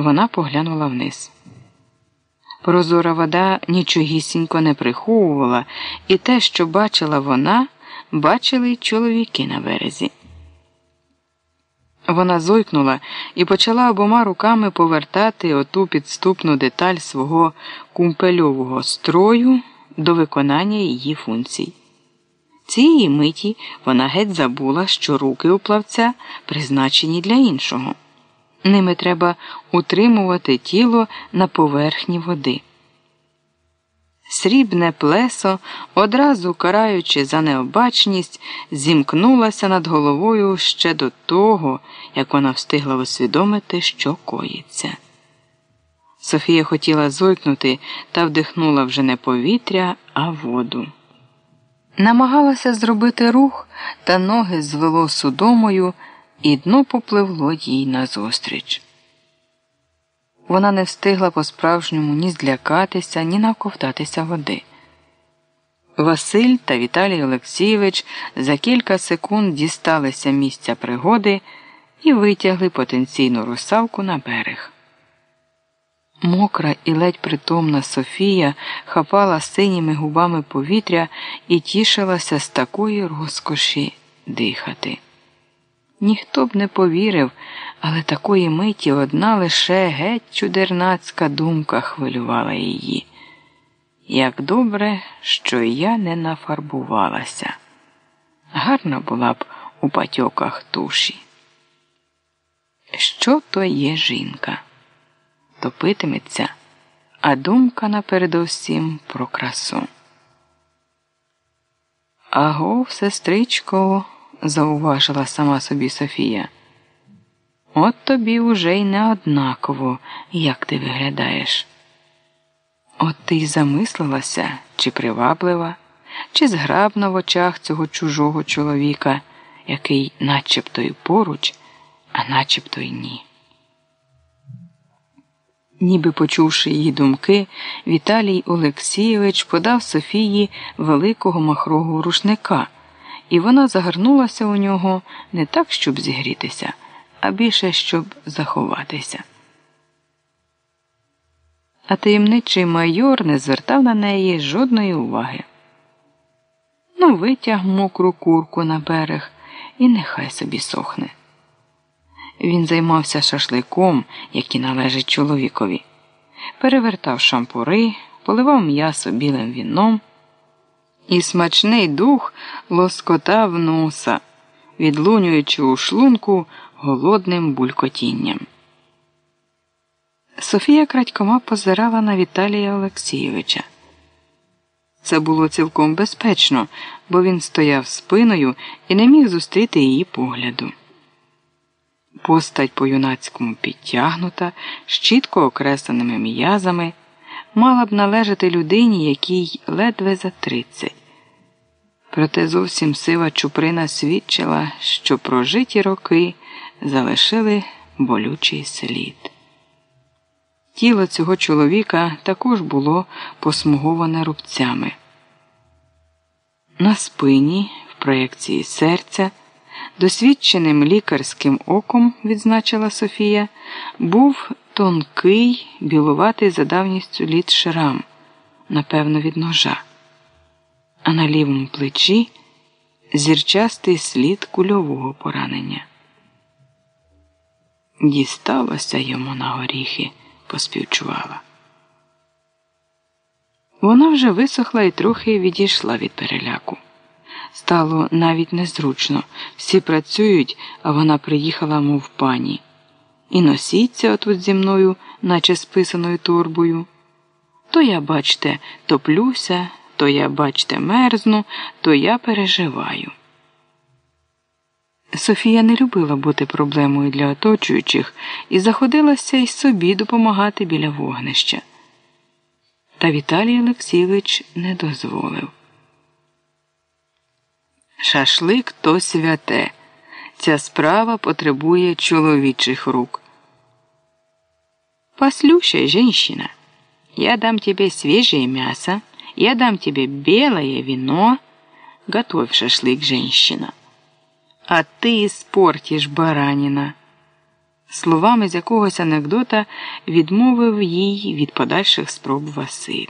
Вона поглянула вниз. Прозора вода нічогісінько не приховувала, і те, що бачила вона, бачили й чоловіки на березі. Вона зойкнула і почала обома руками повертати оту підступну деталь свого кумпельового строю до виконання її функцій. Цієї миті вона геть забула, що руки у плавця призначені для іншого. Ними треба утримувати тіло на поверхні води. Срібне плесо, одразу караючи за необачність, зімкнулася над головою ще до того, як вона встигла усвідомити, що коїться. Софія хотіла зойкнути та вдихнула вже не повітря, а воду. Намагалася зробити рух, та ноги звело судомою, і дно попливло їй назустріч. Вона не встигла по-справжньому ні злякатися, ні навковтатися води. Василь та Віталій Олексійович за кілька секунд дісталися місця пригоди і витягли потенційну русалку на берег. Мокра і ледь притомна Софія хапала синіми губами повітря і тішилася з такої розкоші дихати. Ніхто б не повірив, але такої миті одна лише геть чудернацька думка хвилювала її. Як добре, що я не нафарбувалася. Гарна була б у патьоках туші. Що то є жінка? Топитиметься, а думка напередовсім про красу. Аго, сестричко зауважила сама собі Софія. От тобі уже й не однаково, як ти виглядаєш. От ти й замислилася, чи приваблива, чи зграбна в очах цього чужого чоловіка, який начебто й поруч, а начебто й ні. Ніби почувши її думки, Віталій Олексійович подав Софії великого махрового рушника і вона загорнулася у нього не так, щоб зігрітися, а більше щоб заховатися. А таємничий майор не звертав на неї жодної уваги. Ну, витяг мокру курку на берег і нехай собі сохне. Він займався шашликом, який належить чоловікові, перевертав шампури, поливав м'ясо білим віном і смачний дух лоскотав носа, відлунюючи у шлунку голодним булькотінням. Софія крадькома позирала на Віталія Олексійовича. Це було цілком безпечно, бо він стояв спиною і не міг зустріти її погляду. Постать по юнацькому підтягнута, з чітко окресленими м'язами, мала б належати людині, якій ледве за тридцять. Проте зовсім сива чуприна свідчила, що прожиті роки залишили болючий слід. Тіло цього чоловіка також було посмуговане рубцями. На спині, в проєкції серця, досвідченим лікарським оком, відзначила Софія, був тонкий, білуватий за давністю літ шрам, напевно, від ножа а на лівому плечі зірчастий слід кульового поранення. Дісталося йому на горіхи, поспівчувала. Вона вже висохла і трохи відійшла від переляку. Стало навіть незручно. Всі працюють, а вона приїхала, мов пані. І носіться отут зі мною, наче списаною торбою. То я, бачте, топлюся, то я, бачте, мерзну, то я переживаю. Софія не любила бути проблемою для оточуючих і заходилася й собі допомагати біля вогнища. Та Віталій Олексійович не дозволив. Шашлик то святе. Ця справа потребує чоловічих рук. Послушай, женщина, я дам тебе свежее мясо, Я дам тебе белое вино. Готовь шашлык, женщина. А ты испортишь баранина. Словами з якогось анекдота відмовив їй від подальших спроб Василь.